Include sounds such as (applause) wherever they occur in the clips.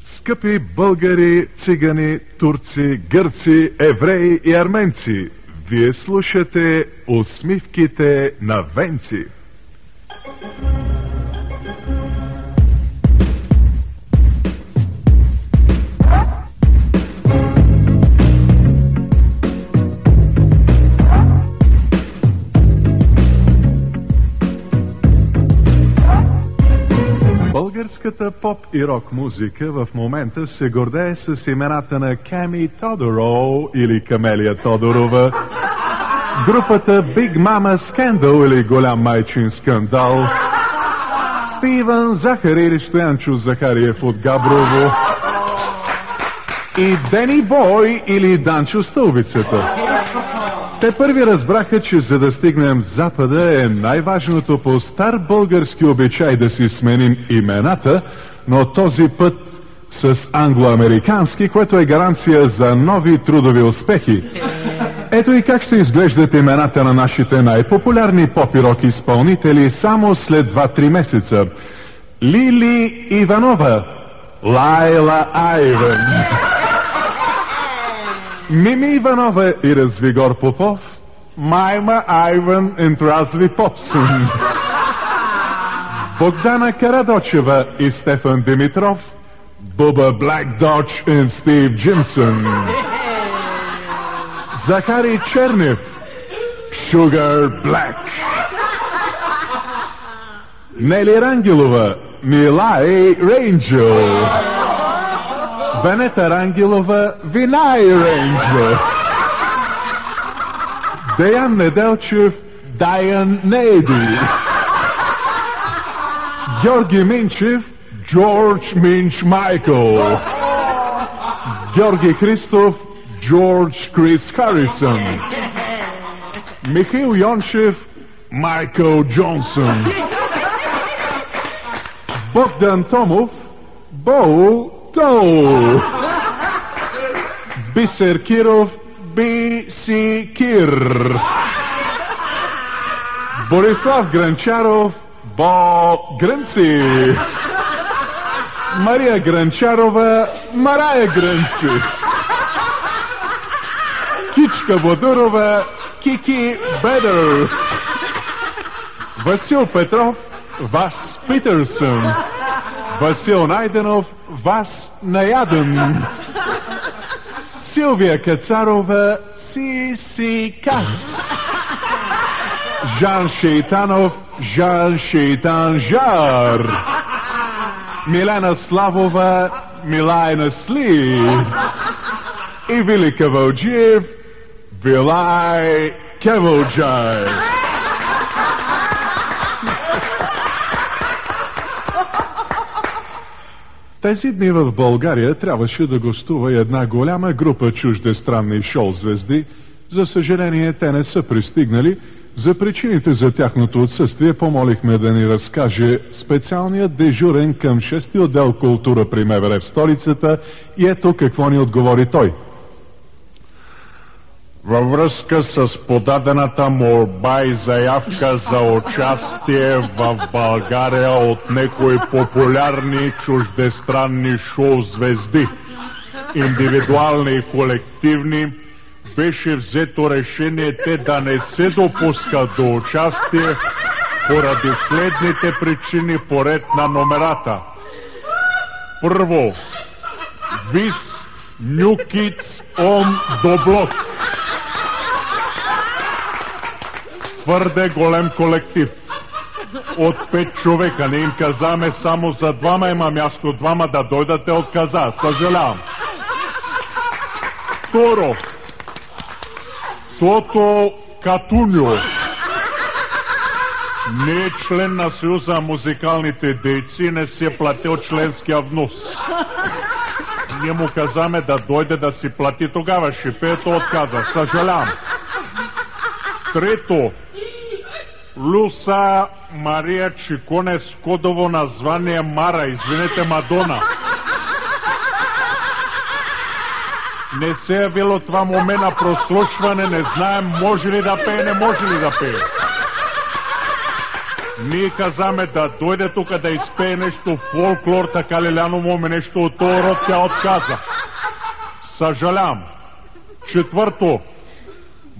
Скъпи българи, цигани, турци, гърци, евреи и арменци, вие слушате усмивките на Венци. Поп и рок музика в момента се гордее с имената на Ками Тодоро или Камелия Тодорова, групата Big Mama Scandal или Голям майчин скандал, Стивън Захари или Стоянчо Захариев от Габрово и Дени Бой или Данчо Стълбицата. Те първи разбраха, че за да стигнем с Запада е най-важното по стар български обичай да си сменим имената, но този път с англоамерикански, което е гаранция за нови трудови успехи. Ето и как ще изглеждат имената на нашите най-популярни поп и рок изпълнители само след 2-3 месеца. Лили Иванова, Лайла Айвен, Мими Иванова и Развигор Попов, Майма Айвен и Разви Попсун, Bogdana Karadocheva is Stefan Dimitrov, Bubba Black Dodge and Steve Jimson. (laughs) Zachary Cherniv, Sugar Black. Nelly Rangilova, Milai Rangel, Veneta Rangilova, Vinay Rangel, Dejan Nedelchev, Diane Nady. Georgi Minchev, George Minch Michael. Georgi Christoph, George Chris Harrison. Mikhail Yanchev, Michael Johnson. Bogdan Tomov, Bo Toll. Biser Kirov, B.C. Kir. Borislav Grancharov, Бо Грънци, Мария Гранчарова, Марая Грънци, Кичка Бодурова, Кики Бедър, Васил Петров, Вас Питърсън, Васил Найденов, Вас Наяден, Силвия Кацарова, Си Си Кац, Жан Шейтанов, Жан Шейтан Жар, Милена Славова, Милайна Сли и Вили Кавалджиев, Вилай Кавалджай. Тези дни в България трябваше да гостува една голяма група чуждестранни шоу-звезди. За съжаление, те не са пристигнали. За причините за тяхното отсъствие помолихме да ни разкаже специалният дежурен към 6 отдел култура при МВР в столицата и ето какво ни отговори той. Във връзка с подадената молба и заявка за участие в България от некои популярни чуждестранни шоу-звезди, индивидуални и колективни, беше взето решение те да не се допускат до участие поради следните причини поред на номерата. Първо, Вис Нюкиц он Доблок. Твърде голем колектив. От пет човека не им казаме само за двама има място, двама да дойдате отказа. Съжалявам. Второ, Тото Катуньо не е член на Съюза музикалните дейци, не си е платил членския внос. Ние му казаме да дойде да си плати тогава. Шипето отказа. Съжалявам. Трето, Люса Мария Чиконе кодово название Мара, извинете Мадона. Не се е явило това момент на прослушване, не знаем може ли да пее, не може ли да пее. Ние казаме да дойде тук да изпее нещо фолклор, така Лиляно моме нещо от този род, тя отказа. Съжалявам. Четвърто.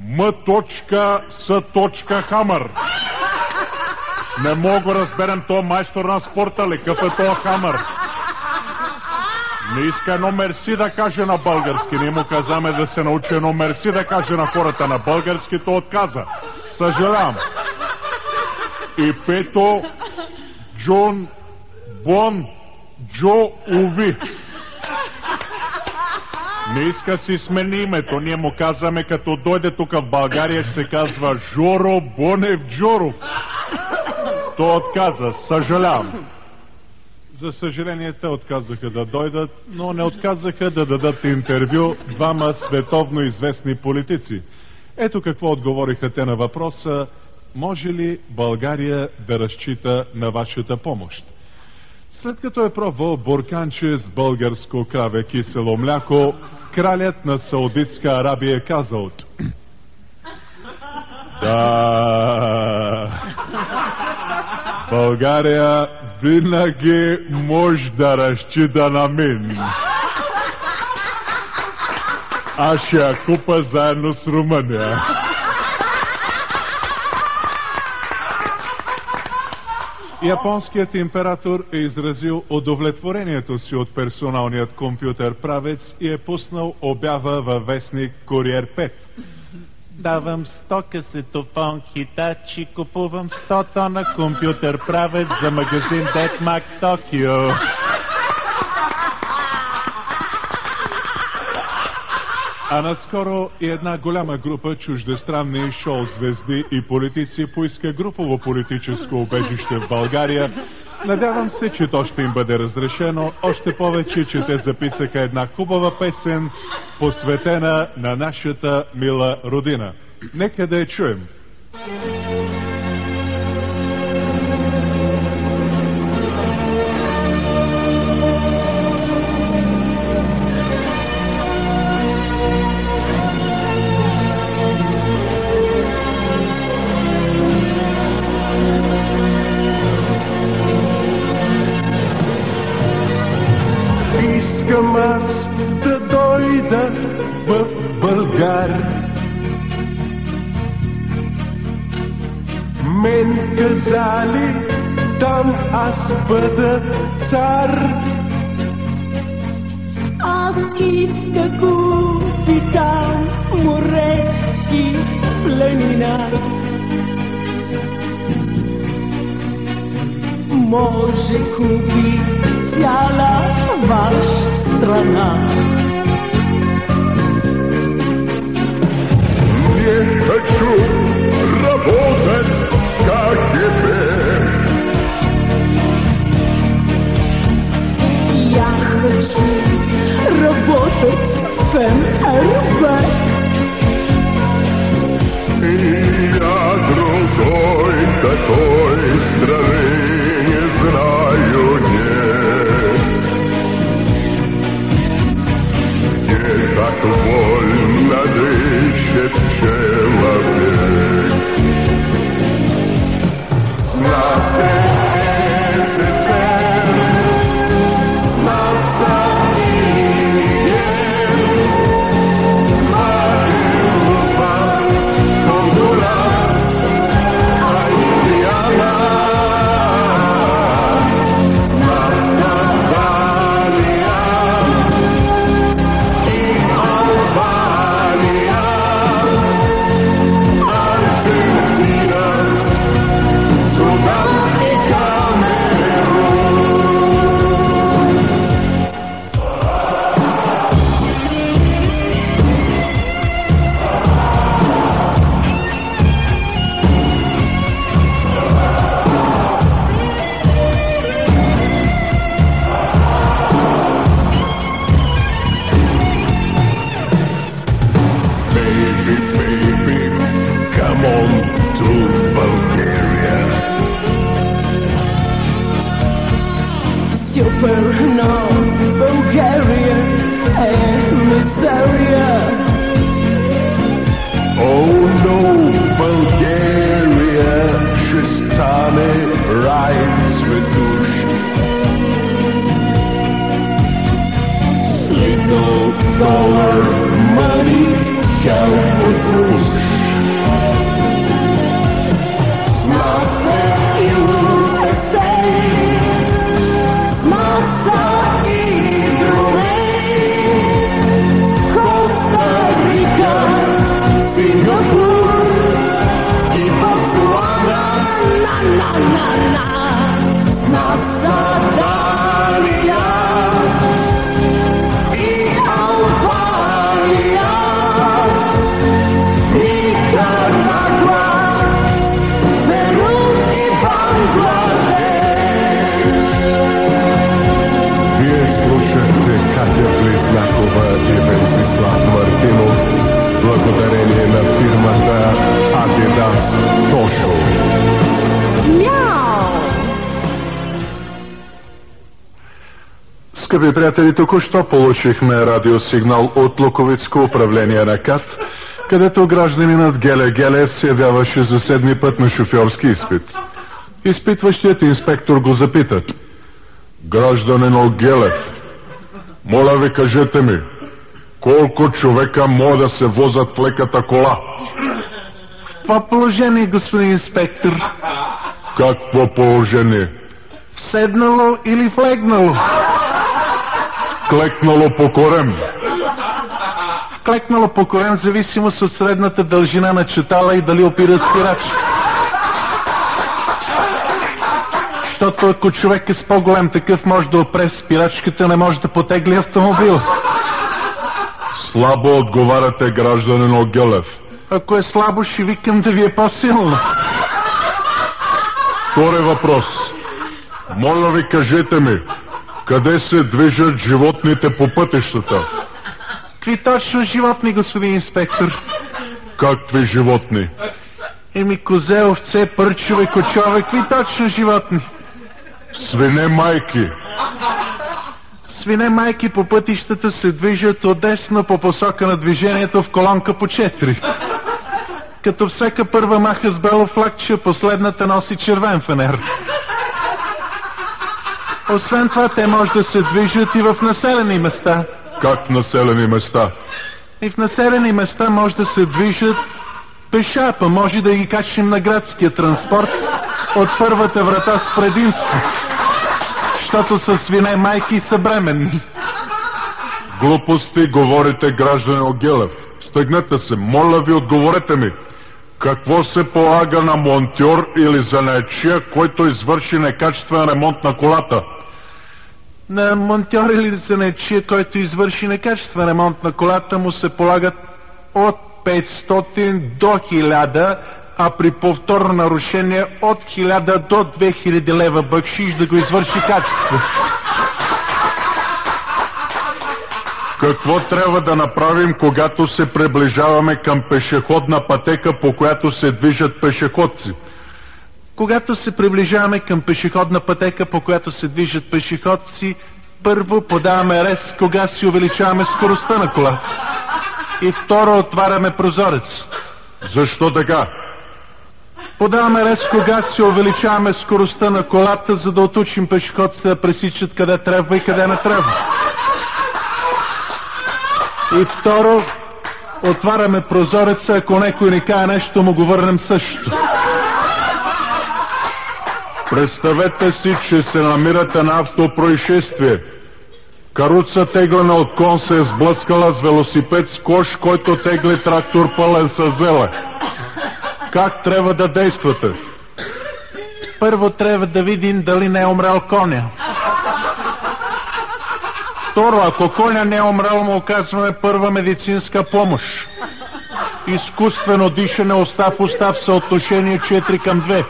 М. С. Хамър. Не мога разберем то майстор на спорта ли, какъв е то Хамър. Не иска едно мерси да каже на български. Ние му казаме да се научи едно мерси да каже на хората на български, то отказа. Съжалявам. И пето, Джон Бон Джо Уви. Не иска си смени името. Ние му казваме, като дойде тук в България, ще се казва Жоро Бонев Джоров. То отказа. Съжалявам. За съжаление, те отказаха да дойдат, но не отказаха да дадат интервю двама световно известни политици. Ето какво отговориха те на въпроса може ли България да разчита на вашата помощ? След като е пробвал бурканче с българско краве кисело мляко, кралят на Саудитска Арабия е казал Да, България винаги може да разчита на мен. Аз ще я купа заедно с Румъния. Японският император е изразил удовлетворението си от персоналният компютър правец и е пуснал обява във вестник Куриер 5. Давам 100 касетофон хитачи, купувам 100 тона компютър правец за магазин Детмак Токио. А наскоро и една голяма група чуждестранни шоу-звезди и политици поиска групово политическо убежище в България. Надявам се, че то ще им бъде разрешено, още повече, че те записаха една хубава песен, посветена на нашата мила родина. Нека да я чуем. Искам аз бъда цар. Аз иска капитан, море и планина. Може купи цяла ваша страна. Не хочу работать в КГБ. Я такой страны не знаю, нет. Где так вольно дышит Yeah. Скъпи приятели, току-що получихме радиосигнал от Луковицко управление на КАТ, където гражданинът Геле Гелев се явяваше за седми път на шофьорски изпит. Изпитващият инспектор го запита. Гражданин Гелев, моля ви кажете ми, колко човека могат да се возят в леката кола? В това положение, господин инспектор, Какво положение? седнало или влегнало? Клекнало по корем. Клекнало по корем зависимост от средната дължина на четала и дали опира спирач. Защото ако човек е с по-голям такъв, може да опре спирачката, не може да потегли автомобил. Слабо отговаряте, гражданин Гелев. Ако е слабо, ще викам да ви е по-силно. Втори въпрос. Моля ви, кажете ми, къде се движат животните по пътищата? Какви точно животни, господин инспектор? Какви животни? Еми козе, овце, пърчове, кочове, какви точно животни? Свине майки. Свине майки по пътищата се движат отдесно по посока на движението в колонка по 4. Като всяка първа маха с бело флагче, последната носи червен фенер. Освен това, те може да се движат и в населени места. Как в населени места? И в населени места може да се движат пеша, па може да ги качим на градския транспорт от първата врата с предимство. Защото са свине майки и са бременни. Глупости говорите, гражданин Гелев. Стъгнете се, моля ви, отговорете ми. Какво се полага на монтьор или занаячия, който извърши некачествен ремонт на колата? На монтьор или занечия, който извърши некачествен ремонт на колата, му се полагат от 500 до 1000, а при повторно нарушение от 1000 до 2000 лева бъкшиш да го извърши качествено. Какво трябва да направим, когато се приближаваме към пешеходна пътека, по която се движат пешеходци? Когато се приближаваме към пешеходна пътека, по която се движат пешеходци, първо подаваме рез, кога си увеличаваме скоростта на кола. И второ отваряме прозорец. Защо така? Подаваме рез, кога си увеличаваме скоростта на колата, за да отучим пешеходците да пресичат къде трябва и къде не трябва. И второ, отваряме прозореца, ако някой ни каже нещо, му го върнем също. Представете си, че се намирате на автопроизшествие. Каруца теглена от кон се е сблъскала с велосипед с кош, който тегли трактор пълен с зеле. Как трябва да действате? Първо трябва да видим дали не е умрял коня. Второ, ако коня не е умрял, му оказваме първа медицинска помощ. Изкуствено дишане устав устав съотношение 4 към 2.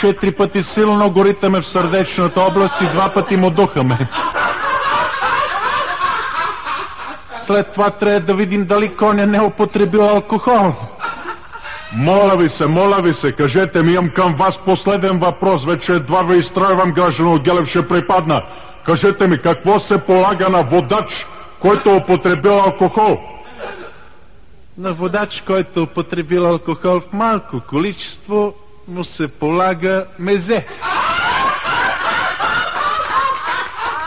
Четири пъти силно го ритаме в сърдечната област и два пъти му духаме. След това трябва да видим дали коня не е употребил алкохол. Моля ви се, моля ви се, кажете ми, имам към вас последен въпрос. Вече едва ви изстройвам, граждан Гелев ще припадна. Кажете ми, какво се полага на водач, който е употребил алкохол? На водач, който е употребил алкохол в малко количество, му се полага мезе.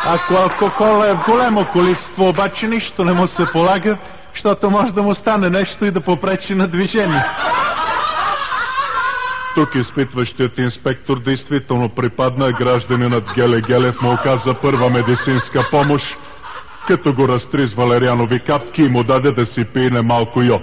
Ако алкохол е в големо количество, обаче нищо не му се полага, защото може да му стане нещо и да попречи на движение. Тук изпитващият инспектор действително припадна, гражданинът Геле Гелев му оказа първа медицинска помощ, като го разтри с валерианови капки и му даде да си пине малко йод.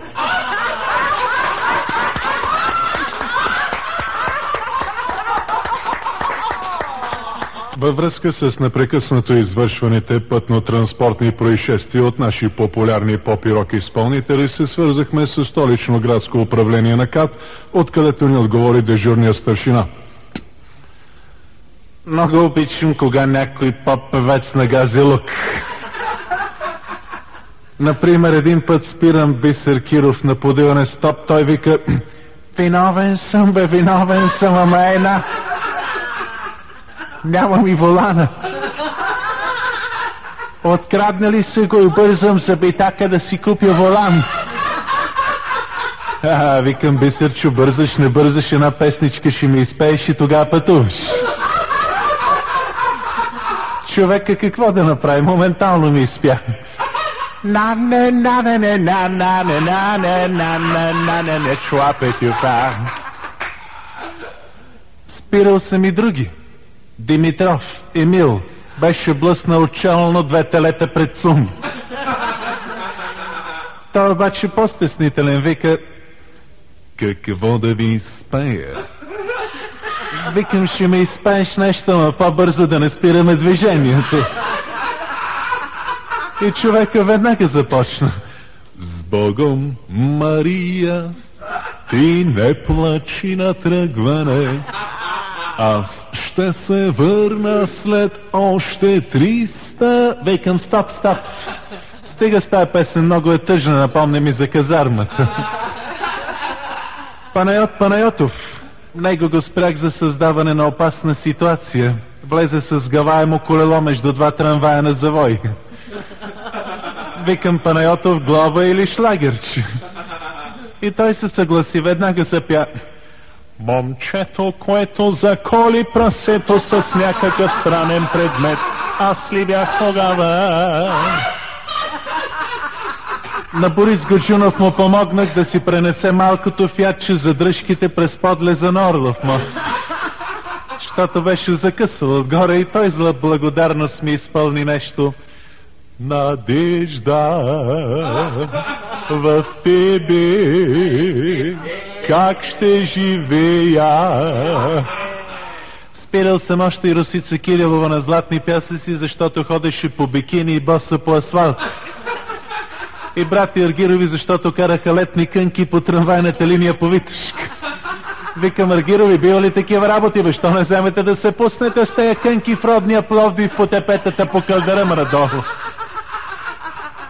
Във връзка с непрекъснато извършваните пътно-транспортни происшествия от наши популярни поп-рок изпълнители се свързахме с столично градско управление на КАТ, откъдето ни отговори дежурния старшина. Много обичам, кога някой поп-певец нагази лук. Например, един път спирам Бисер Киров на подиване стоп, той вика (clears throat) Виновен съм, бе, виновен съм, ама една Нямам и волана. Откраднали се го и бързам за битака да си купя волан. А, викам, Бисерчо, бързаш, не бързаш, една песничка ще ми изпееш и тогава пътуваш. Човека какво да направи? Моментално ми изпя. На не на не не на на не на не на не на не не чуапе тюфа. Спирал съм и други. Димитров, Емил, беше блъснал челно две телета пред сум. Той обаче по-стеснителен вика Какво да ви изпея? Викам, ще ме изпееш нещо, но по-бързо да не спираме движението. И човека веднага започна. С Богом, Мария, ти не плачи на тръгване. Аз ще се върна след още 300... Викам, стоп, стоп. Стига с тази песен, много е тъжна, напомня ми за казармата. Панайот Панайотов. Него го спрях за създаване на опасна ситуация. Влезе с гаваемо колело между два трамвая на завой. Викам Панайотов глава или шлагерче. И той се съгласи, веднага запя. Момчето, което заколи прасето с някакъв странен предмет, аз ли бях тогава? На Борис Годжунов му помогнах да си пренесе малкото фятче за дръжките през подлеза на Орлов мост. Щото беше закъсал отгоре и той зла благодарност ми изпълни нещо. Надежда в тебе, как ще живея? Спирал съм още и Русица Кирилова на златни пясъци, защото ходеше по бикини и боса по асфалт. И брати Аргирови, защото караха летни кънки по трамвайната линия по Витушка. Викам Аргирови, бива ли такива работи, бе? Що не вземете да се пуснете с тези кънки в родния Пловдив по тепетата по кълдъръм надолу?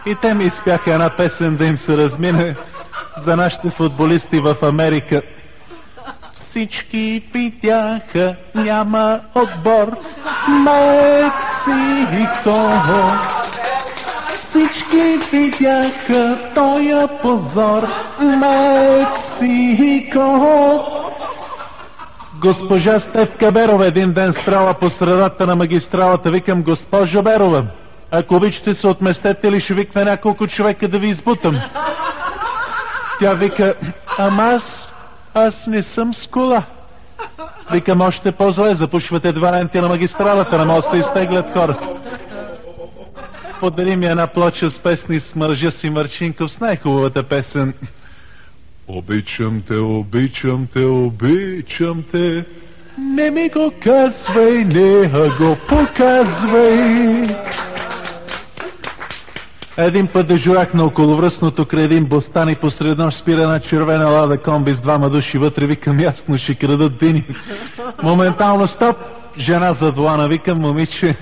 И те ми изпяха една песен да им се размине за нашите футболисти в Америка. Всички видяха, няма отбор. Мексико. Всички видяха тоя позор. Мексико. Госпожа Стевка Берова един ден страла по средата на магистралата. Викам, госпожо Берова, ако обичате се отместете ли, ще викна няколко човека да ви избутам. Тя вика, ама аз, аз не съм с кола. Викам, още по-зле, запушвате два ленти на магистралата, не може да се изтеглят хора. Подари ми една плоча с песни с мържа си Марчинков с най-хубавата песен. Обичам те, обичам те, обичам те. Не ми го казвай, не го показвай. Един път дежурах на околовръстното край един бостан и посред нощ спира една червена лада комби с двама души вътре. Викам, ясно, ще крадат дини. Моментално стоп, жена зад вулана. Викам, момиче,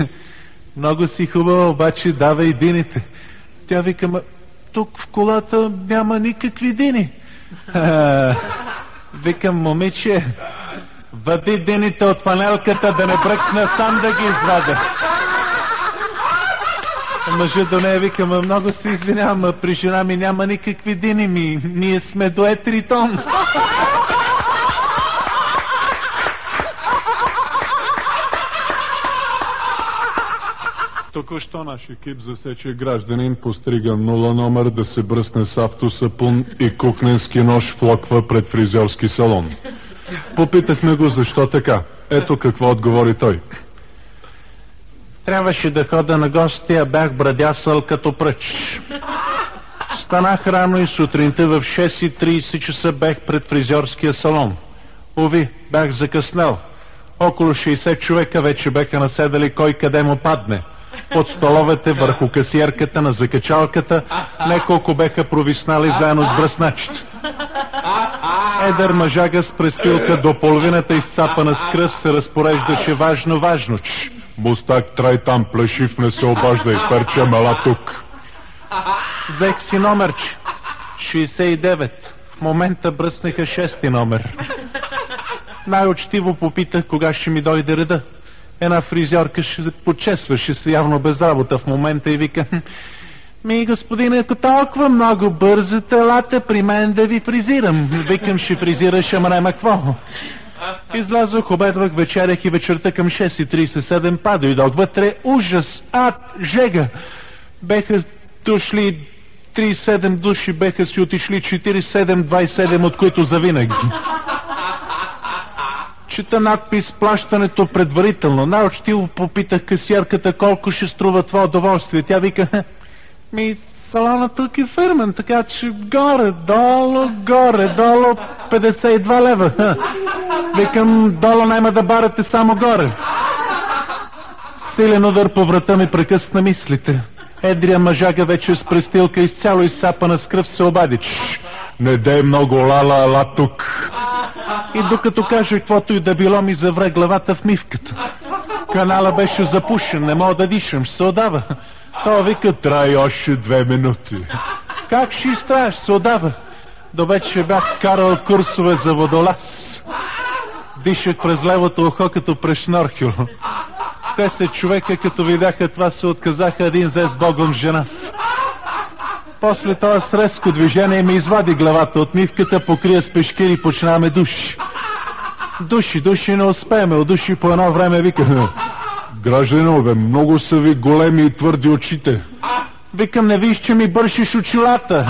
много си хубава, обаче давай дините. Тя вика, ма, тук в колата няма никакви дини. А, (laughs) викам, момиче, въди дините от панелката да не бръкна сам да ги извадя. Мъжът до нея вика, много се извинявам, при жена ми няма никакви диними. Ние сме дует тритон. Току-що наш екип засече гражданин постриган нула номер да се бръсне с автосапун и кукненски нож в локва пред фризьорски салон. Попитахме го защо така. Ето какво отговори той. Трябваше да хода на гости, а бях брадясал като пръч. Станах рано и сутринта в 6.30 часа бех пред фризьорския салон. Ови, бях закъснел. Около 60 човека вече беха наседали кой къде му падне. Под столовете, върху касиерката, на закачалката, неколко беха провиснали заедно с бръсначите. Едър мъжага с престилка до половината изцапана с кръв се разпореждаше важно, важно. Мустак, трай там, плешив, не се обаждай, перче, мела тук. Взех си номерче. 69. В момента бръснаха шести номер. Най-очтиво попитах кога ще ми дойде реда. Една фризьорка ще почесваше се явно без работа в момента и вика Ми, господине, ако толкова много бързате, елате при мен да ви фризирам. Викам, ще фризираш, ама какво. Излязох, обедвах, вечерях и вечерта към 6.37 па дойдох вътре. Ужас, ад, жега. Беха дошли 37 души, беха си отишли 47-27, от които завинаги. Чета надпис плащането предварително. Най-очтиво попитах касиерката колко ще струва това удоволствие. Тя вика, ми салона тук е фирмен, така че горе, долу, горе, долу 52 лева. Викам, долу няма да барате само горе. Силен удар по врата ми прекъсна мислите. Едрия мъжага вече с престилка изцяло изсапана с кръв се обади. Не дей много лала, ала тук. И докато каже каквото и да било ми завре главата в мивката. Канала беше запушен, не мога да дишам, ще се отдава. То вика, трай още две минути. Как ще изтраеш, се отдава. До вече бях карал курсове за водолаз. Дишах през левото ухо като през шнорхил. Десет човека, като видяха това, се отказаха един зе с Богом жена си. После това с резко движение ми извади главата от мивката, покрия с пешкири и почнаваме души. Души, души не успееме, от души по едно време викаме. Гражданинове, много са ви големи и твърди очите. Викам, не виж, че ми бършиш очилата.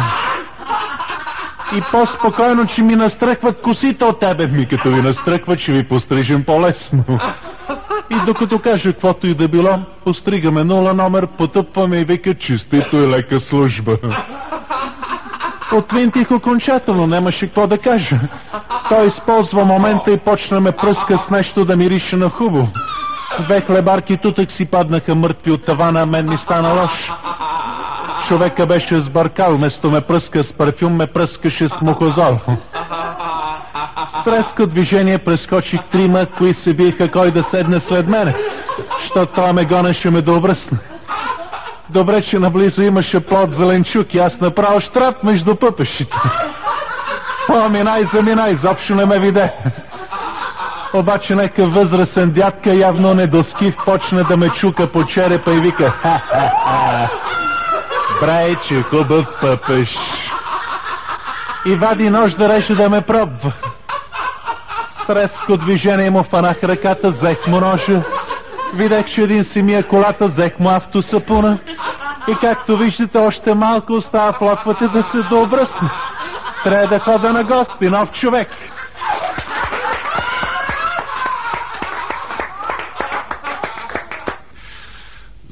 И по-спокойно, че ми настръкват косите от тебе. Ми като ви настръкват, че ви пострижим по-лесно. И докато каже каквото и да било, постригаме нула номер, потъпваме и вика чистито и лека служба. Отвинтих окончателно, нямаше какво да кажа. Той използва момента и почна ме пръска с нещо да мирише на хубаво. Две хлебарки тутък си паднаха мъртви от тавана, а мен ми стана лош. Човека беше сбъркал, вместо ме пръска с парфюм, ме пръскаше с мухозол. С резко движение прескочих трима, кои се биеха кой да седне след мене, защото това ме гонеше ме да обръсне. Добре, че наблизо имаше плод зеленчук и аз направо штрап между пъпешите. О, минай, заминай, изобщо не ме виде. Обаче нека възрастен дядка, явно недоскив, почна да ме чука по черепа и вика ха-ха-ха. Брайче, хубав пъпеш. И вади нож да реше да ме пробва. С резко движение му фанах ръката, взех му ножа. Видях, че един си мия колата, взех му автосапуна. И както виждате, още малко остава в да се дообръсне. Трябва да хода на гости, нов човек.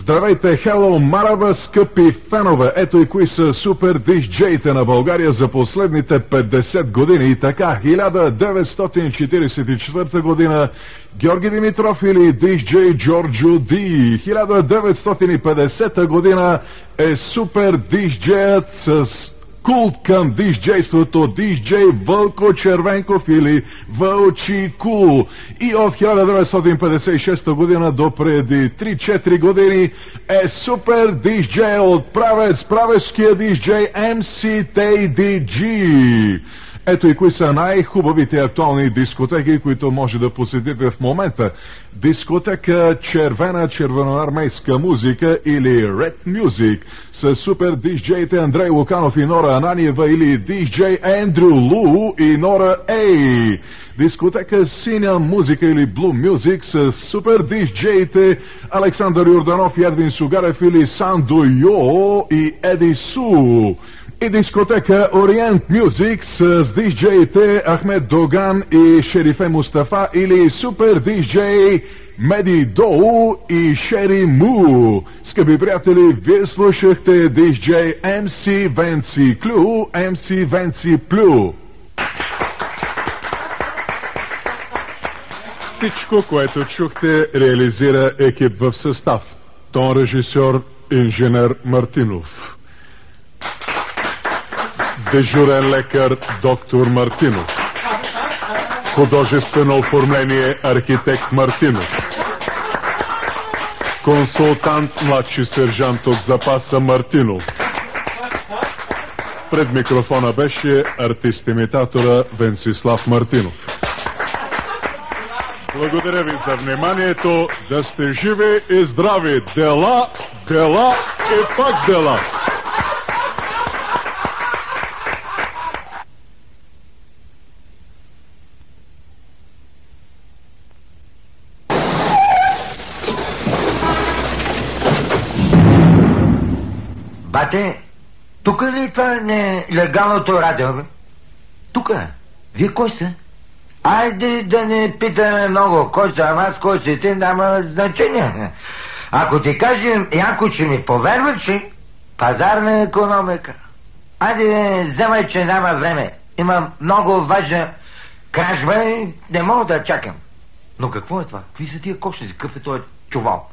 Здравейте, хело, марава, скъпи фенове! Ето и кои са супер дисджеите на България за последните 50 години. И така, 1944 година Георги Димитров или дисджей Джорджо Ди. 1950 година е супер дисджеят с култ към диджейството диджей Вълко Червенков или Вълчи Кул. И от 1956 година до преди 3-4 години е супер диджей от правец, правешкия диджей MC TDG. Ето и кои са най-хубавите актуални дискотеки, които може да посетите в момента. Дискотека Червена червеноармейска музика или Red Music с супер диджеите Андрей Луканов и Нора Ананиева или диджей Ендрю Лу и Нора Ей. Дискотека Синя музика или Blue Music с супер диджеите Александър Юрданов и Едвин Сугарев или Сандо Йо и Еди Су и дискотека Ориент Мюзик с диджеите Ахмед Доган и Шерифе Мустафа или супер диджей Меди Доу и Шери Му. Скъпи приятели, вие слушахте диджей МС Венци Клю, МС Венци Плю. Всичко, което чухте, реализира екип в състав. Тон режисьор, инженер Мартинов. Дежурен лекар доктор Мартинов. Художествено оформление архитект Мартинов. Консултант младши сержант от запаса Мартинов. Пред микрофона беше артист-имитатора Венцислав Мартинов. Благодаря ви за вниманието. Да сте живи и здрави. Дела, дела и пак дела. Бате, тук ли е това нелегалното радио, бе? Тук е. Вие кой сте? Айде да не питаме много. Кой съм аз, кой си ти, няма значение. Ако ти кажем, Янко, че ми повярва, че пазарна економика. Айде, вземай, че няма време. Имам много важна кражба и не мога да чакам. Но какво е това? Какви са тия кошници? Какъв е този чувал?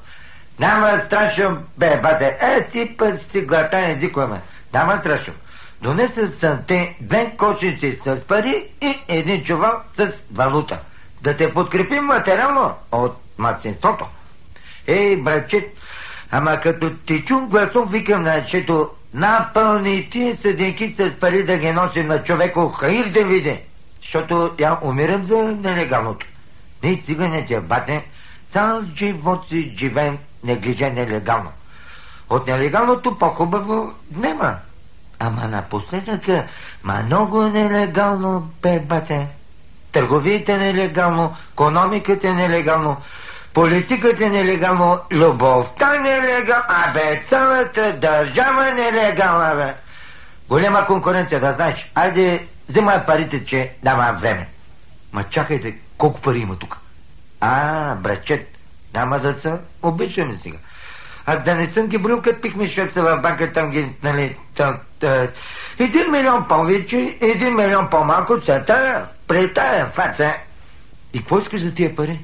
Няма страшно, бе, бате. Е, ти път си глатан езикове. Няма страшно. Донеса съм те две кошници с пари и един чувал с валута. Да те подкрепим материално от младсинството. Ей, братче, ама като ти чум гласом, викам на чето, напълни ти съдинки с пари да ги носим на човеко хаир да види. Защото я умирам за нелегалното. Ние циганите, бате, цял живот си живеем неглиже нелегално. От нелегалното по-хубаво нема. Ама напоследък, ма много нелегално, бе, бате. Търговията нелегално, економиката е нелегално, политиката е нелегално, любовта нелегално, а бе, цялата държава нелегална, бе. Голема конкуренция, да знаеш. Айде, взимай парите, че дава време. Ма чакайте, колко пари има тук? А, братчет, няма да са, обичаме сега. А да не съм ги брил, като пихме шепса в банка, там ги, нали, там, та, един милион повече, един милион по-малко, са тая, при тая фаца. И какво искаш за тия пари?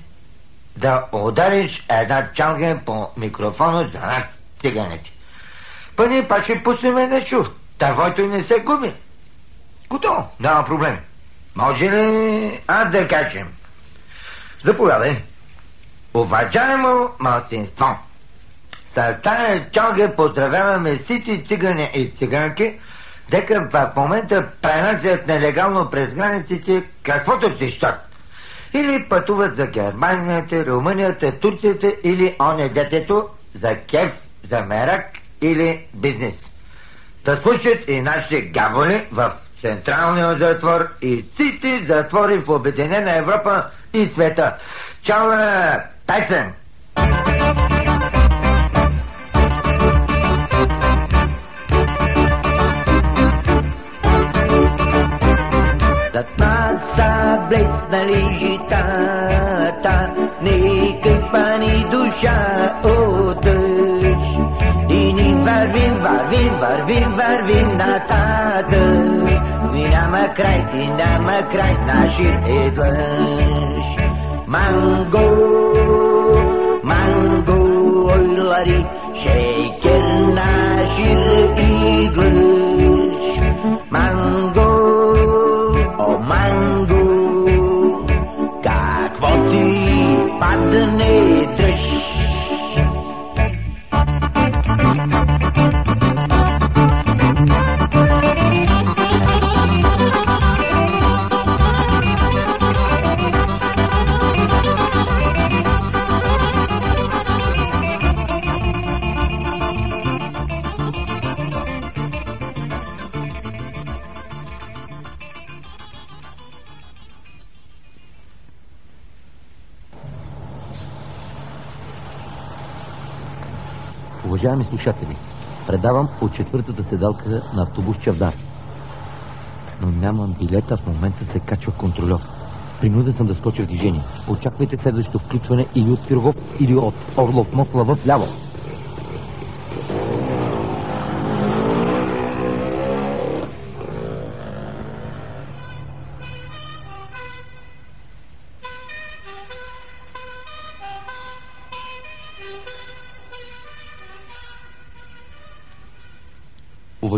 Да удариш една чанга по микрофона за нас, циганите. Па ние пак ще пуснем нещо. Тавойто не се губи. Готово, няма проблем. Може ли аз да кажем? Заповядай. Уважаемо малцинство, с тая чалга поздравяваме всички цигани и циганки, дека в момента пренасят нелегално през границите каквото си щат. Или пътуват за Германията, Румънията, Турцията или оне детето за кеф, за мерак или бизнес. Да слушат и нашите гаволи в Централния затвор и всички затвори в Обединена Европа и света. Чао, Тайсън! Зад нас са блеснали житата, не къпа ни душа от дъжд. И ни вървим, вървим, вървим, вървим нататък. И няма край, и няма край, нашия е дъжд. mango, mango, mangoları şeker naşir iglish. Mango, oh mango, kak kakvoti padne drž. Уважаеми слушатели, предавам от четвъртата седалка на автобус Чавдар. Но нямам билета, в момента се качва контролер. Принуден съм да скоча в движение. Очаквайте следващото включване или от Пирогов, или от Орлов мост в ляво.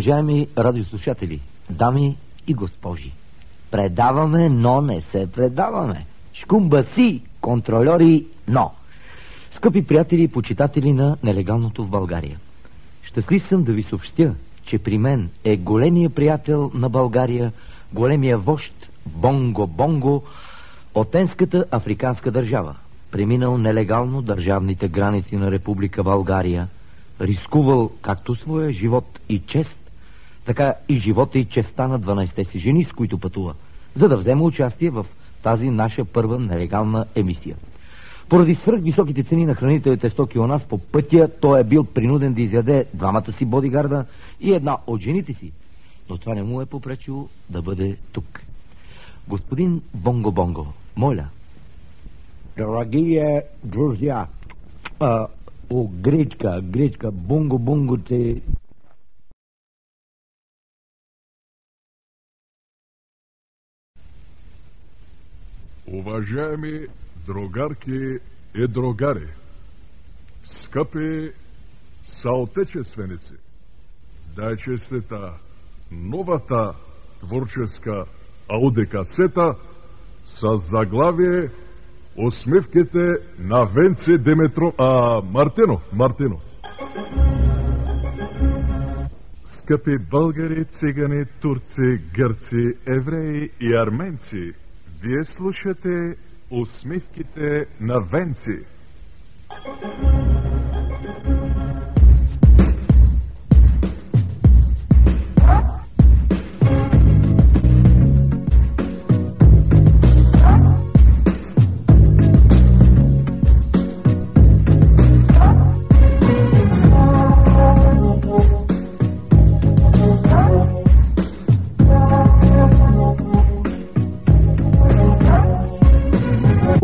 Уважаеми радиослушатели, дами и госпожи, предаваме, но не се предаваме. Шкумба си, контролери, но. Скъпи приятели и почитатели на нелегалното в България, щастлив съм да ви съобщя, че при мен е големия приятел на България, големия вожд Бонго Бонго от енската африканска държава, преминал нелегално държавните граници на Република България, рискувал както своя живот и чест, така и живота и честа на 12-те си жени, с които пътува, за да вземе участие в тази наша първа нелегална емисия. Поради свръх високите цени на хранителите стоки у нас по пътя, той е бил принуден да изяде двамата си бодигарда и една от жените си. Но това не му е попречило да бъде тук. Господин Бонго Бонго, моля. Дорогие друзья, а, о, гречка, гречка, бунго, бунго, Уважаеми другарки и другари, скъпи съотечественици, дай честита новата творческа аудикасета с заглавие Усмивките на Венци Димитро... А, Мартино, Мартино. Скъпи българи, цигани, турци, гърци, евреи и арменци, вие слушате усмивките на Венци.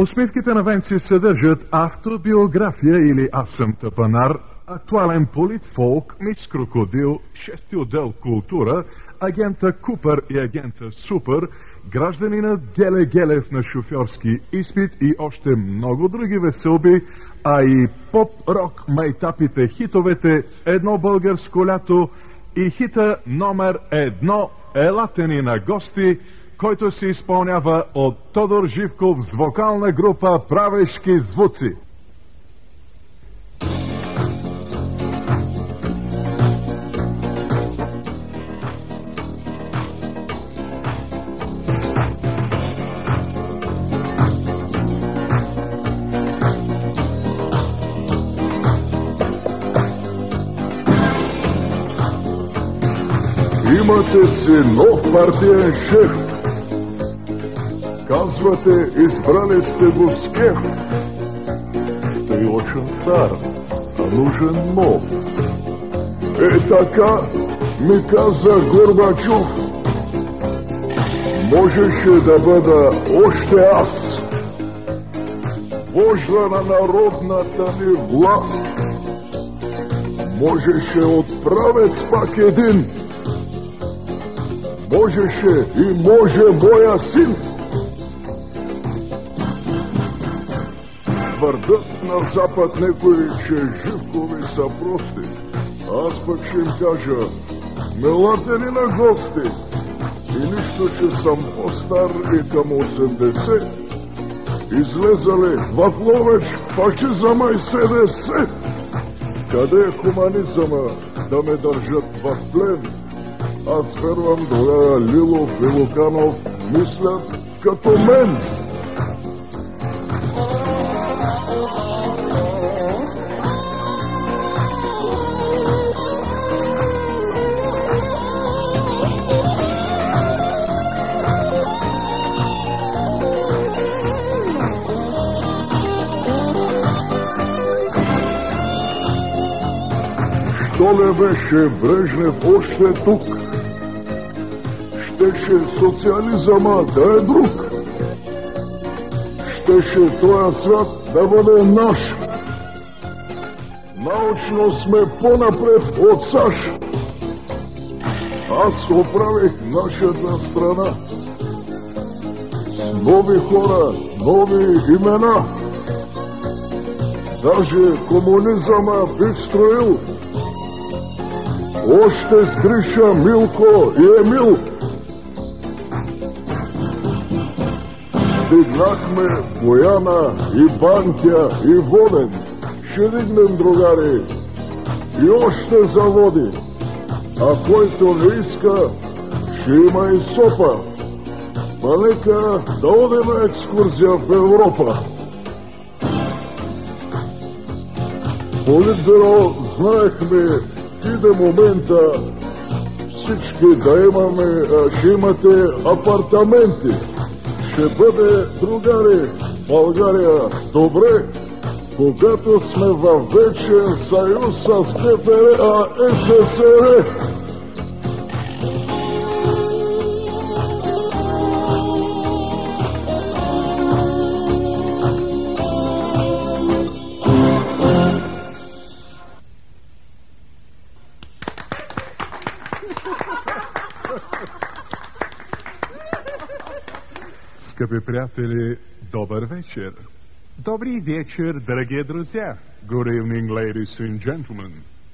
Усмивките на Венци съдържат автобиография или Аз съм тъпанар, актуален политфолк, мис крокодил, шести отдел култура, агента Купър и агента Супер, гражданина Геле Гелев на шофьорски изпит и още много други веселби, а и поп-рок майтапите хитовете Едно българско лято и хита номер едно Елате ни на гости, който се изпълнява от Тодор Живков с вокална група Правешки звуци. Имате си нов партиен шеф. Казвате, избрали сте с кеф. Той очень стар, а нужен нов. Е така ми каза Горбачов. Можеше да бъда още аз. Вожда на народната ни власт. Можеше отправец пак един. Можеше и може моя син. Твърдат на запад некои, че Живкови са прости. Аз пък ще им кажа, мелате ли на гости? И нищо, че съм по-стар и към 80, излезали в Ловеч фашизъма и СДС. Къде е хуманизъма да ме държат в плен? Аз вервам тогава Лилов и Луканов мислят като мен. Не беше Брежнев още тук? Щеше социализъма да е друг. Щеше този свят да бъде наш. Научно сме по-напред от САЩ. Аз оправих нашата страна. С нови хора, нови имена. Даже комунизъма бих строил. Още с Гриша, Милко и Емил. Дигнахме Бояна и Банкя и Воден. Ще дигнем, другари, и още заводи. А който не иска, ще има и сопа. Па нека да оде на екскурзия в Европа. Политбюро знаехме до момента всички да имаме, ще имате апартаменти. Ще бъде, другари, България добре, когато сме във вечен съюз с ГПР, а СССР. Скъпи приятели, добър вечер. Добрый вечер, дорогие друзья. Good evening, ladies and gentlemen.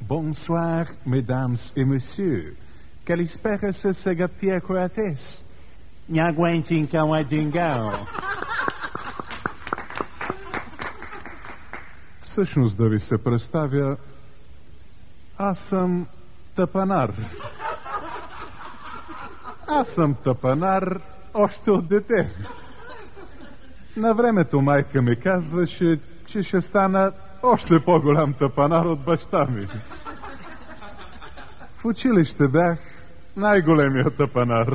Bonsoir, mesdames et messieurs. Калиспера се сега тия коятес. Нягуенчин камадингао. Всъщност да ви се представя, аз съм тъпанар. Аз съм тъпанар още от дете. На времето майка ми казваше, че ще стана още по-голям тъпанар от баща ми. В училище бях най-големият тъпанар.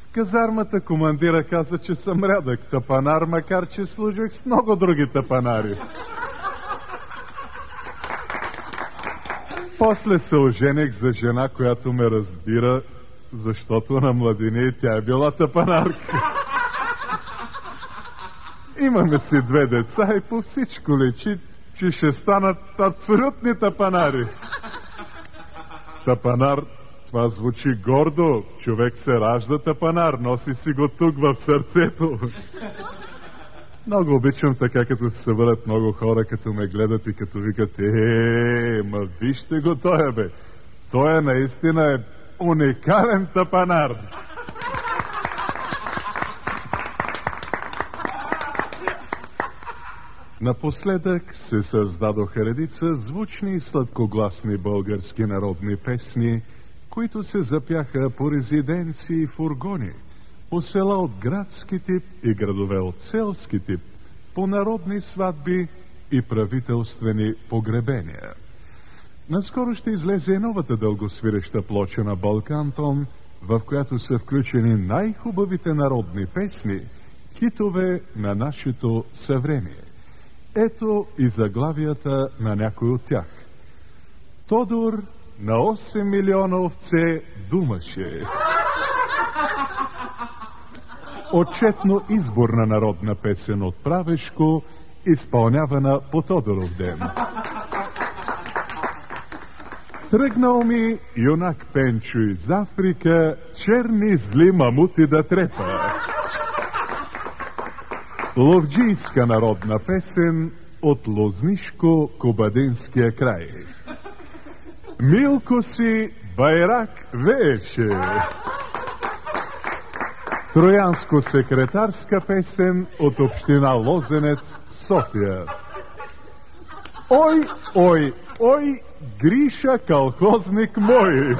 В казармата командира каза, че съм рядък тъпанар, макар че служих с много други тъпанари. После се ожених за жена, която ме разбира, защото на младини тя е била тъпанарка. Имаме си две деца и по всичко лечи, че ще станат абсолютни тапанари. Тапанар, това звучи гордо. Човек се ражда тапанар, носи си го тук в сърцето. Много обичам така, като се съберат много хора, като ме гледат и като викат, е, ма вижте го той, бе. Той е наистина е уникален тапанар. Напоследък се създадоха редица звучни и сладкогласни български народни песни, които се запяха по резиденции и фургони, по села от градски тип и градове от селски тип, по народни сватби и правителствени погребения. Наскоро ще излезе и новата дългосвиреща плоча на Балкантон, в която са включени най-хубавите народни песни, хитове на нашето съвремие. Ето и заглавията на някой от тях. Тодор на 8 милиона овце думаше. Отчетно изборна народна песен от Правешко, изпълнявана по Тодоров ден. Тръгнал ми юнак Пенчо из Африка, черни зли мамути да трепа. Ловджийска народна песен от Лознишко-Кобадинския край. Милко си байрак вееше. Троянско-секретарска песен от община Лозенец, София. Ой, ой, ой, Гриша колхозник мой!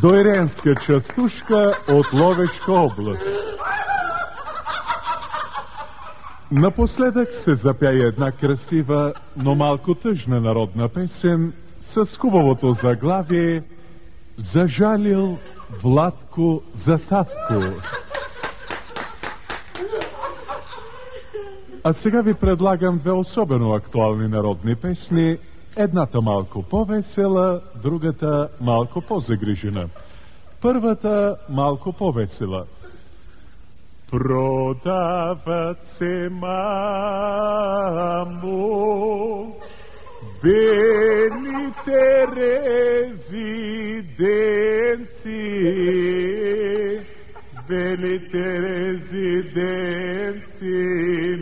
Дойренска частушка от Ловешка област. Напоследък се запя и една красива, но малко тъжна народна песен с хубавото заглавие Зажалил Владко за татко. А сега ви предлагам две особено актуални народни песни. Едната малко по-весела, другата малко по-загрижена. Първата малко по-весела. Продават се мамо, белите резиденции, белите резиденции,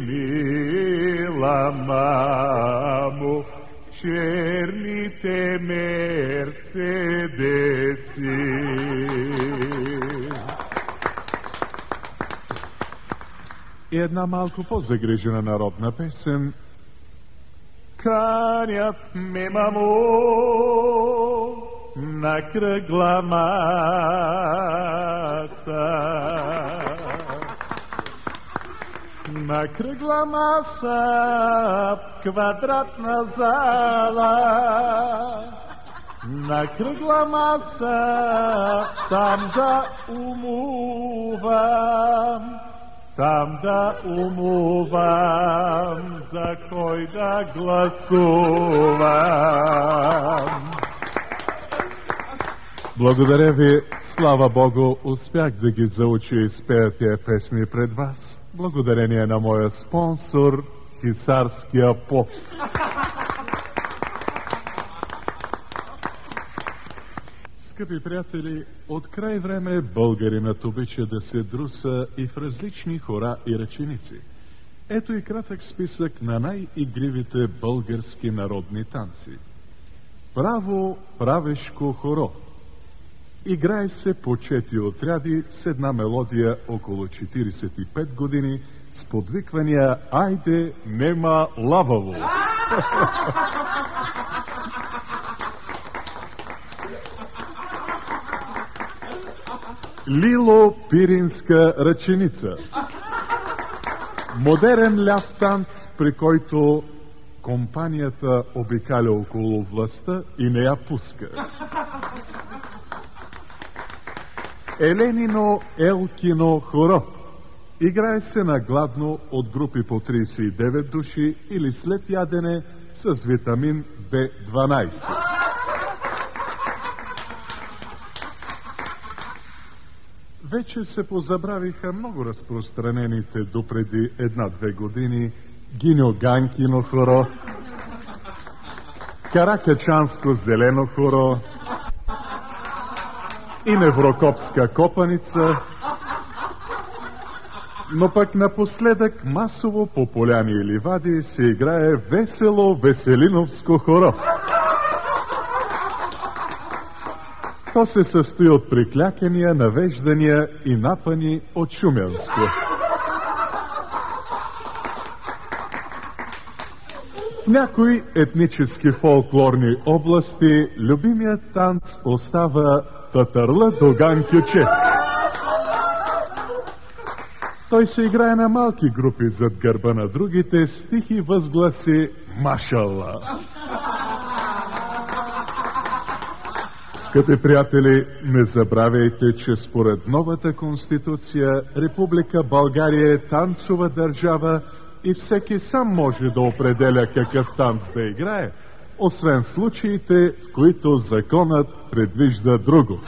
мила мамо, И една малко по-загрижена народна песен. Канят ме, мамо, на кръгла маса. На кръгла маса, квадратна зала. На кръгла маса, там да умувам. За кой да гласувам. Благодаря ви, слава Богу, успях да ги зауча и спея тия песни пред вас. Благодарение на моя спонсор, Хисарския поп. Скъпи приятели, от край време българинът обича да се друса и в различни хора и ръченици. Ето и кратък списък на най-игривите български народни танци. Право правешко хоро. Играе се по чети отряди с една мелодия около 45 години с подвиквания «Айде, нема лававо!» (laughs) Лило Пиринска ръченица. Модерен ляв танц, при който компанията обикаля около властта и не я пуска. Еленино Елкино хоро. Играе се на гладно от групи по 39 души или след ядене с витамин B12. Вече се позабравиха много разпространените допреди една-две години Гиньо Ганкино хоро, Каракачанско зелено хоро и Неврокопска копаница, но пък напоследък масово по поляни и ливади се играе весело Веселиновско хоро. То се състои от приклякания, навеждания и напани от Шуменско. В някои етнически фолклорни области любимият танц остава Татърла Доган Кюче. Той се играе на малки групи зад гърба на другите с тихи възгласи Машалла. Скъпи приятели, не забравяйте, че според новата конституция Република България е танцова държава и всеки сам може да определя какъв танц да играе, освен случаите, в които законът предвижда друго.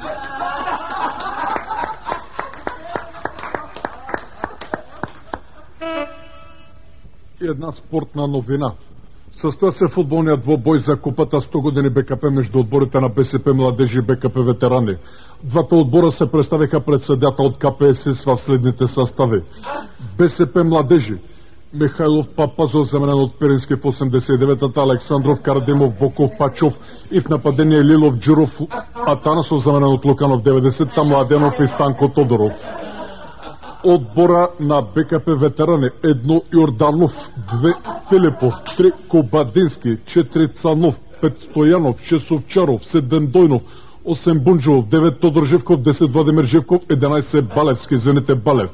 Една спортна новина. Състоя се футболният двобой за купата 100 години БКП между отборите на БСП младежи и БКП ветерани. Двата отбора се представиха пред съдята от КПСС в следните състави. БСП младежи Михайлов Папазов, заменен от Пирински в 89-та, Александров, Кардимов, Воков, Пачов и в нападение Лилов, Джуров, Атанасов, заменен от Луканов 90-та, Младенов и Станко Тодоров. Отбора на БКП ветерани едно Йорданов, две Филипов, три Кобадински, четири Цанов, пет Стоянов, шест Овчаров, седем Дойнов, 8 Бунджов, 9 Тодор Живков, 10 Владимир Живков, 11 Балевски, извините Балев.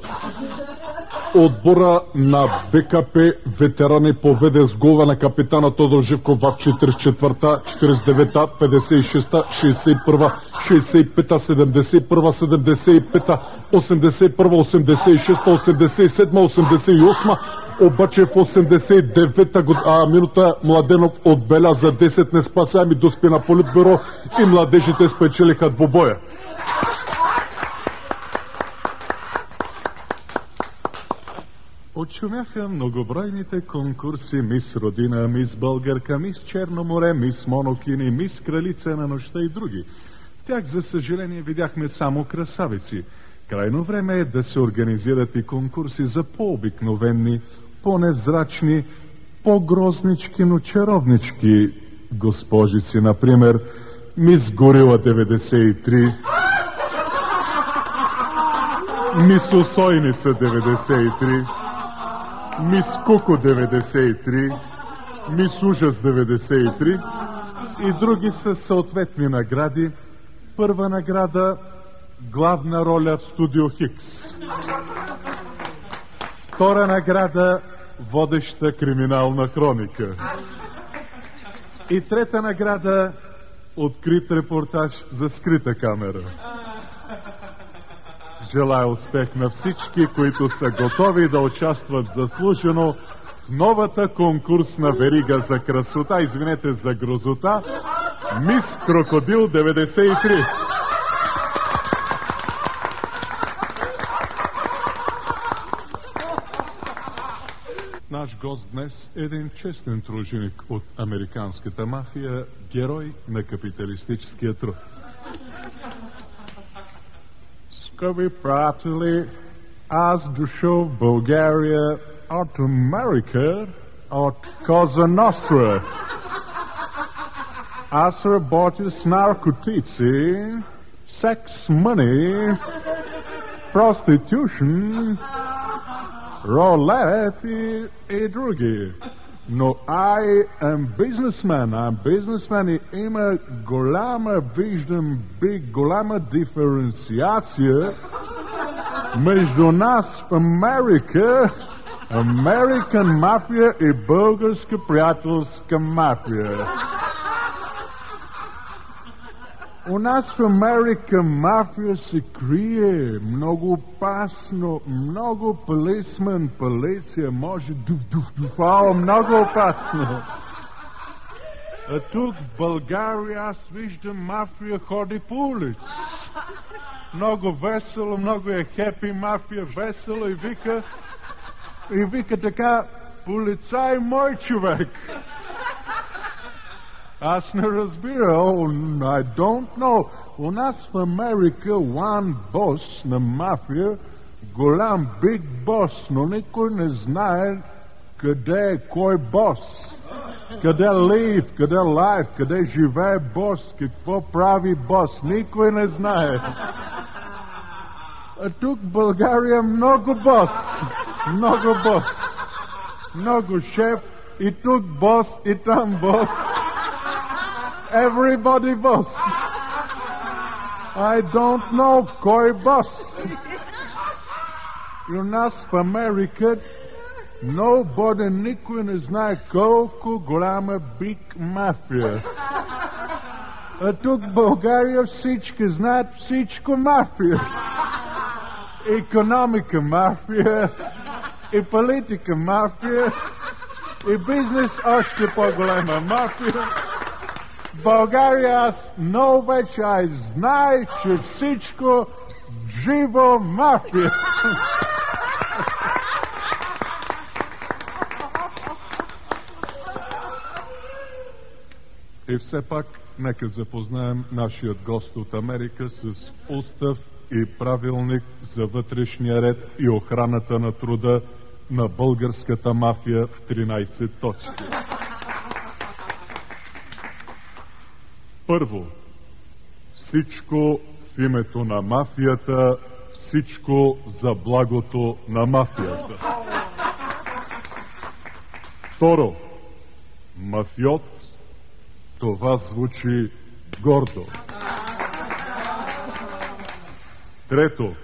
Отбора на БКП ветерани поведе с гола на капитана Тодор Живков в 44-та, 49-та, 56-та, 61-та, 65-та, 71-та, 75-та, 81-та, 86-та, 87-та, 88-та, Обаче в 89-та год... а, минута Младенов отбеляза 10 неспасяеми доспи на политбюро и младежите спечелиха двобоя. Очумяха многобройните конкурси Мис Родина, Мис Българка, Мис Черно море, Мис Монокини, Мис Кралица на нощта и други. В тях, за съжаление, видяхме само красавици. Крайно време е да се организират и конкурси за по-обикновенни, по-невзрачни, по-грознички, но чаровнички госпожици. Например, Мис Горила 93, Мис Усойница 93, Мис Куко 93, Мис Ужас 93 и други с съответни награди. Първа награда главна роля в Студио Хикс. Втора награда водеща криминална хроника. И трета награда открит репортаж за скрита камера. Желая успех на всички, които са готови да участват заслужено в новата конкурсна верига за красота, извинете, за грозота, Мис Крокодил 93. Наш гост днес е един честен труженик от американската мафия, герой на капиталистическия труд. Скъпи приятели, аз дошъл в България от Америка, от Коза Ностра. Аз работя с наркотици, секс money, prostitution, ролет и, и други. Но I am businessman, I'm businessman и има голяма, виждам, биг, голяма диференциация между нас в Америка, American мафия и българска приятелска мафия. У нас в Америка мафия се крие много опасно, много полисмен, полиция може дуф, дуф, дуф, о, много опасно. А тук в България аз виждам мафия ходи по улиц. Много весело, много е хепи мафия, весело и вика, и вика така, полицай мой човек. Аз не разбира. Oh, I don't know. У нас в Америка one бос на мафия, голям биг бос, но никой не знае къде е кой бос. Къде лив, къде лайф, къде живее бос, какво прави бос. Никой не знае. А тук България много бос. Много бос. Много шеф. И тук бос, и там бос. Everybody boss. I don't know кой бос. И у нас в Америка nobody, никой не знае колко голяма биг мафия. А тук в България всички знаят всичко мафия. Економика мафия, и политика мафия, и бизнес още по-голема мафия. България аз много вече аз знае, че всичко живо мафия. И все пак, нека запознаем нашият гост от Америка с устав и правилник за вътрешния ред и охраната на труда на българската мафия в 13 точки. Първо, всичко в името на мафията, всичко за благото на мафията. Второ, мафиот, това звучи гордо. Трето,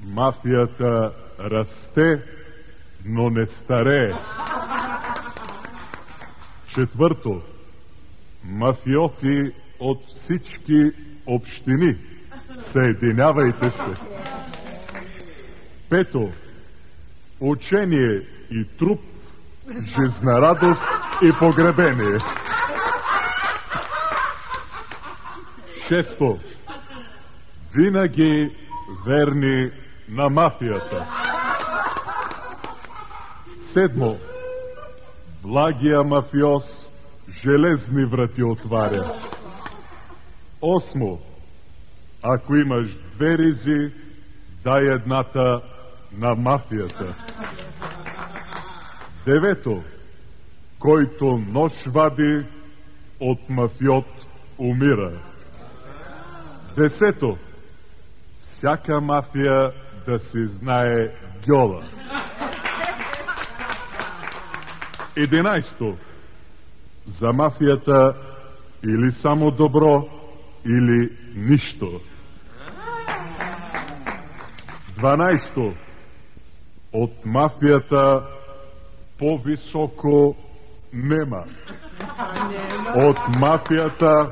мафията расте, но не старее. Четвърто, мафиоти от всички общини, съединявайте се. Пето, учение и труп, жизнерадост и погребение. Шесто. Винаги верни на мафията. Седмо. Благия мафиоз железни врати отваря. Осмо. Ако имаш две ризи, дай едната на мафията. Девето. Който нож вади, от мафиот умира. Десето. Всяка мафия да си знае гьола. Единайсто. За мафията или само добро, или нищо. Дванайсто. От мафията по-високо нема. От мафията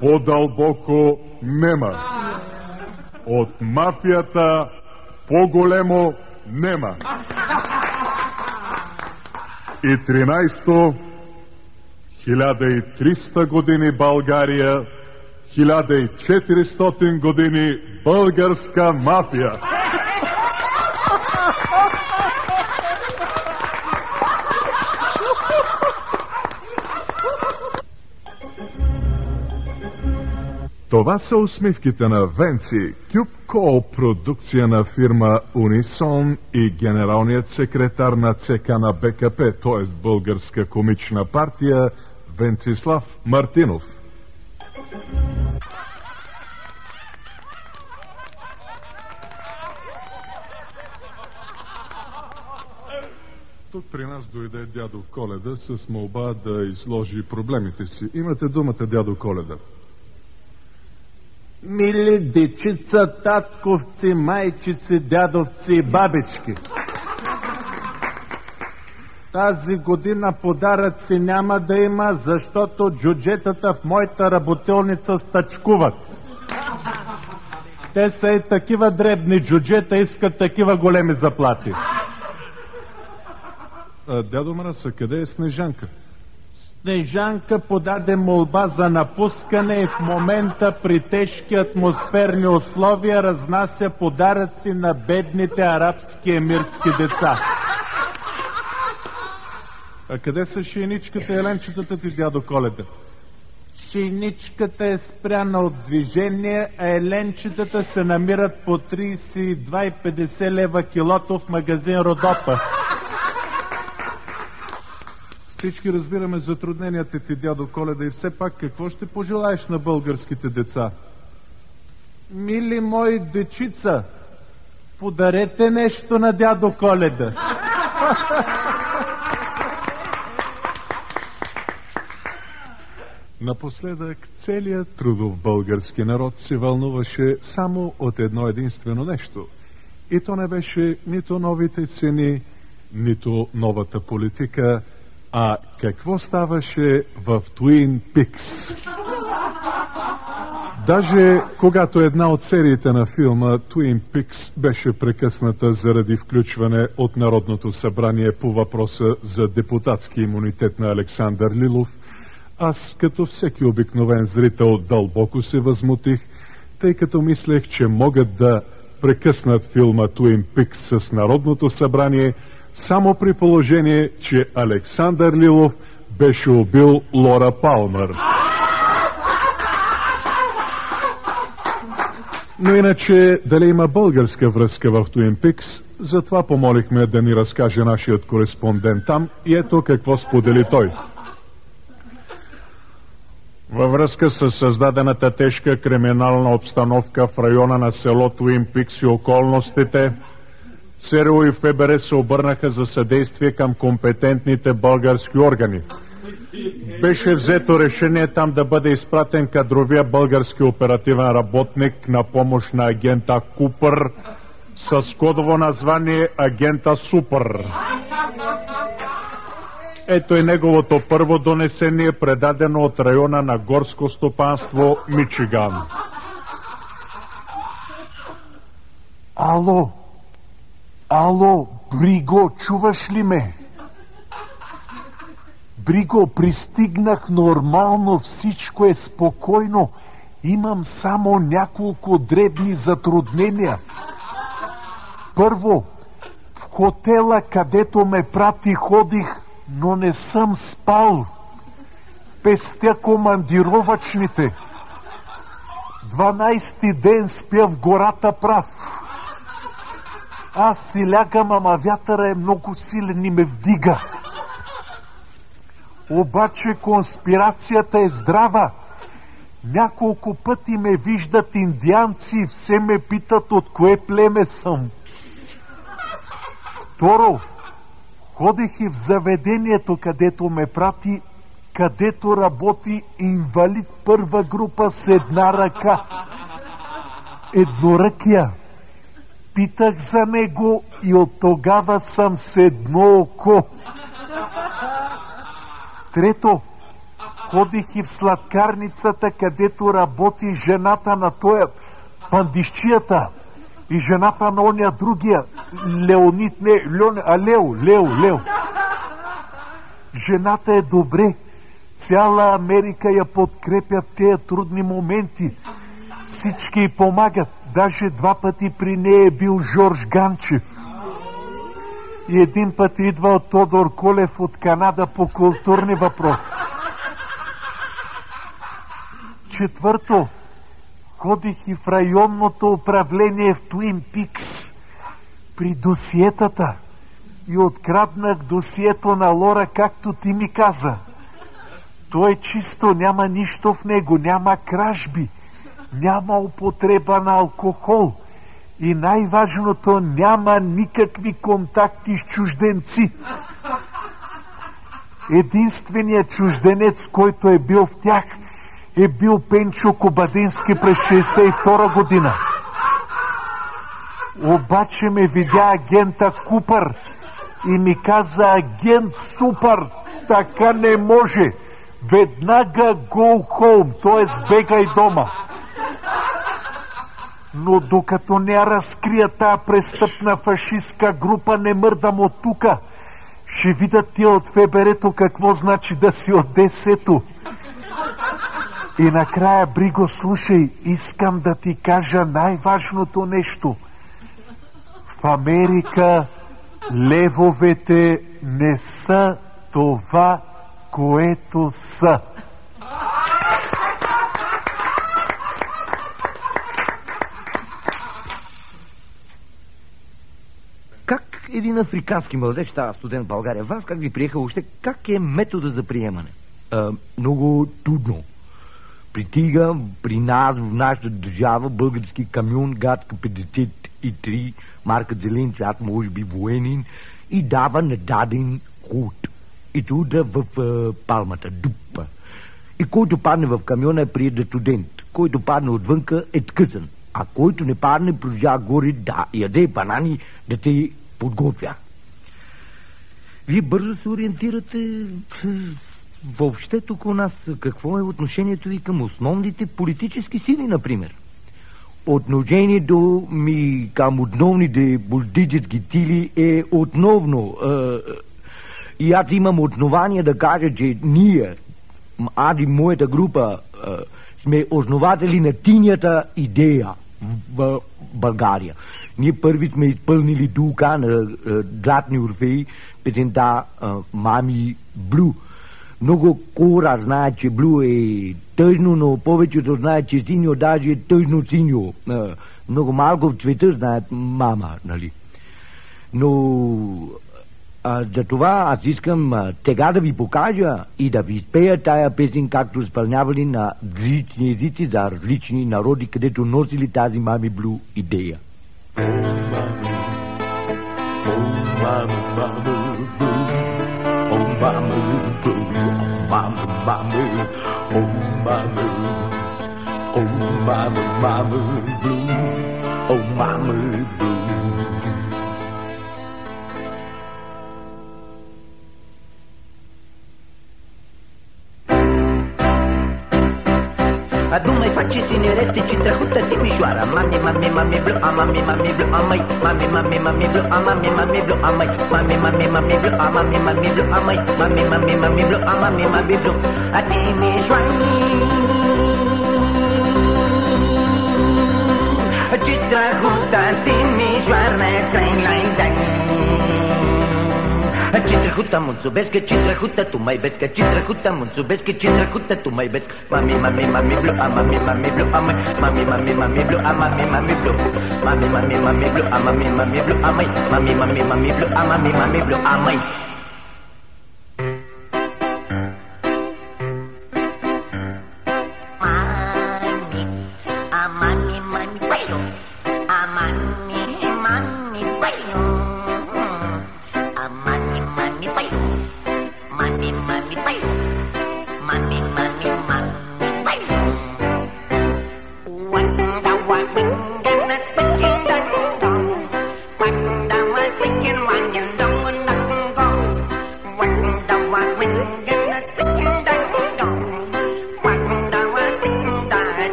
по-дълбоко нема. От мафията по-големо нема. И 13 1300 години България, 1400 години българска мафия. Това са усмивките на Венци, Кюб Кол, продукция на фирма Унисон и генералният секретар на ЦК на БКП, т.е. Българска комична партия, Венцислав Мартинов. Тук при нас дойде дядо Коледа с молба да изложи проблемите си. Имате думата, дядо Коледа. Мили дечица, татковци, майчици, дядовци и бабички. Тази година подаръци няма да има, защото джуджетата в моята работилница стъчкуват. Те са и такива дребни джуджета, искат такива големи заплати. А, дядо Мраса, къде е Снежанка? Снежанка подаде молба за напускане и в момента при тежки атмосферни условия разнася подаръци на бедните арабски емирски деца. А къде са шиничката и еленчетата ти, дядо Коледа? Шиничката е спряна от движение, а еленчетата се намират по 32,50 лева килото в магазин Родопа. Всички разбираме затрудненията ти, дядо Коледа, и все пак какво ще пожелаеш на българските деца? Мили мои дечица, подарете нещо на дядо Коледа. Напоследък целият трудов български народ се вълнуваше само от едно единствено нещо. И то не беше нито новите цени, нито новата политика, а какво ставаше в Twin Peaks. Даже когато една от сериите на филма Twin Peaks беше прекъсната заради включване от Народното събрание по въпроса за депутатски имунитет на Александър Лилов, аз като всеки обикновен зрител дълбоко се възмутих, тъй като мислех, че могат да прекъснат филма Twin Peaks с Народното събрание само при положение, че Александър Лилов беше убил Лора Палмър. Но иначе, дали има българска връзка в Twin Peaks, затова помолихме да ни разкаже нашият кореспондент там и ето какво сподели той. Във връзка с създадената тежка криминална обстановка в района на село Твин Пикс и околностите, ЦРУ и ФБР се обърнаха за съдействие към компетентните български органи. Беше взето решение там да бъде изпратен кадровия български оперативен работник на помощ на агента Купър с кодово название агента Супер. Ето и неговото първо донесение, предадено от района на горско стопанство Мичиган. Ало, ало, Бриго, чуваш ли ме? Бриго, пристигнах нормално, всичко е спокойно. Имам само няколко дребни затруднения. Първо, в хотела, където ме прати, ходих, но не съм спал. Пестя командировачните. 12 ден спя в гората прав. Аз си лягам, ама вятъра е много силен и ме вдига. Обаче конспирацията е здрава. Няколко пъти ме виждат индианци и все ме питат от кое племе съм. Второ, ходех и в заведението, където ме прати, където работи инвалид първа група с една ръка. Едноръкия. Питах за него и от тогава съм с едно око. Трето, ходих и в сладкарницата, където работи жената на тоя пандищията и жената на оня другия, Леонид, не, Леон, а Лео, Лео, Лео. Жената е добре, цяла Америка я подкрепя в тези трудни моменти. Всички й помагат. Даже два пъти при нея е бил Жорж Ганчев. И един път идва от Тодор Колев от Канада по културни въпроси. Четвърто, ходих и в районното управление в Туин Пикс при досиетата и откраднах досието на Лора, както ти ми каза. То е чисто, няма нищо в него, няма кражби, няма употреба на алкохол и най-важното, няма никакви контакти с чужденци. Единственият чужденец, който е бил в тях, е бил Пенчо Кобадински през 62 година. Обаче ме видя агента Купър и ми каза агент Супер, така не може. Веднага go home, т.е. бегай дома. Но докато не разкрия тая престъпна фашистска група, не мърдам от тука. Ще видят тия от ФБР-то какво значи да си от десето. И накрая, Бриго, слушай, искам да ти кажа най-важното нещо. В Америка левовете не са това, което са. Как един африкански младеж става студент в България? Вас как ви приеха още? Как е метода за приемане? А, много трудно. Притига при нас, в нашата държава, български камион, гадка 53, марка зелен цвят, може би военен, и дава на даден худ. И туда в а, палмата, дупа. И който падне в камиона е прият за студент. Който падне отвънка е ткъсан. А който не падне, продължава горе да яде банани, да те подготвя. Вие бързо се ориентирате въобще тук у нас. Какво е отношението ви към основните политически сили, например? Отношението ми към основните политически сили е основно. Е, и аз имам основание да кажа, че ние, аз и моята група, е, сме основатели на тинята идея в България. Ние първи сме изпълнили дука на е, Златни Орфеи, песента е, Мами Блю. Много кура знаят, че блю е тъжно, но повечето знаят, че синьо даже е тъжно-синьо. Е, много малко в цвета знаят мама, нали? Но а, за това аз искам а, тега да ви покажа и да ви изпея тая песен, както изпълнявали на различни езици за различни народи, където носили тази мами блю идея. Мама, мама, мама, мама, moo, oh my oh my moo, my moo blue, oh my blue. ci signore città hutta di mijuara mami mami mami blu mami mami blu amai mami mami mami blu amami mami blu amai mami mami mami blu amami mami blu amai mami mami mami blu amami mami blu ati mijuani città hutta di juara, train line dang ce trecută mulțumesc, ce trecută tu mai vezi, că ce trecută mulțumesc, ce trecută tu mai vezi. Mami, mami, mami, blu, a mami, mami, blu, a mami, mami, mami, mami, blu, a mami, mami, blu. Mami, mami, mami, blu, a mami, mami, blu, a mami, mami, mami, mami, blu, a mami, mami, blu, a mami.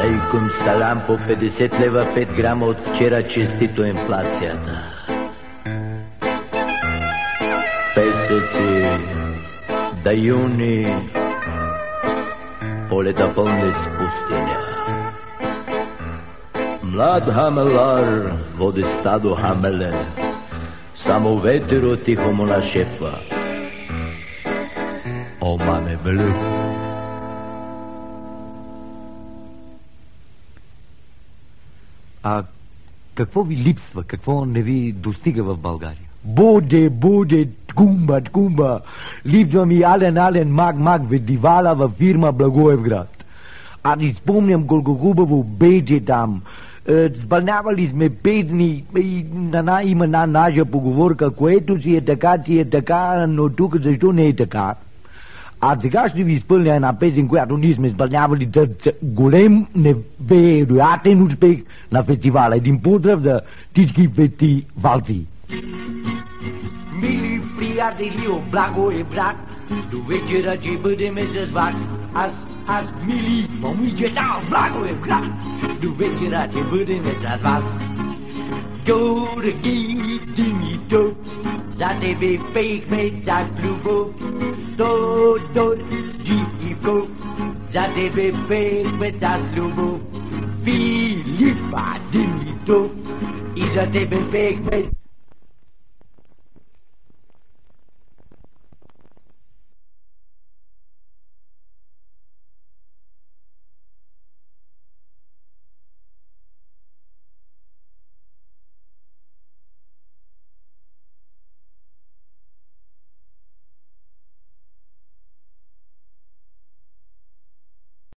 Алейкум салам по 50 лева 5 грама от вчера честито инфлацията. Песеци, да юни, полета пълни с пустиня. Млад хамелар води стадо хамеле, само ветеро тихо му нашепва. О, маме, блю. А какво ви липсва? Какво не ви достига в България? Буде, буде, ткумба, ткумба. Липсва ми Ален, Ален, Мак, Мак, ведивала във фирма Благоевград. Аз изпомням колко хубаво беше там. Е, Сбълнявали сме бедни и на има една наша поговорка, което си е така, си е така, но тук защо не е така? А сега ще ви изпълня една песен, която ние сме изпълнявали да голем невероятен успех на фестивала. Един поздрав за всички фестивалци. Мили приятели, о благо е брат, до вечера ще бъдем с вас. Аз, аз, мили момичета, о благо е брат, до вечера ще бъдем с вас. Дорогие димито, за тебе пейхме за любов. До, до, дивко, за тебе пейхме за любов. Филипа димито, и за тебе пейхме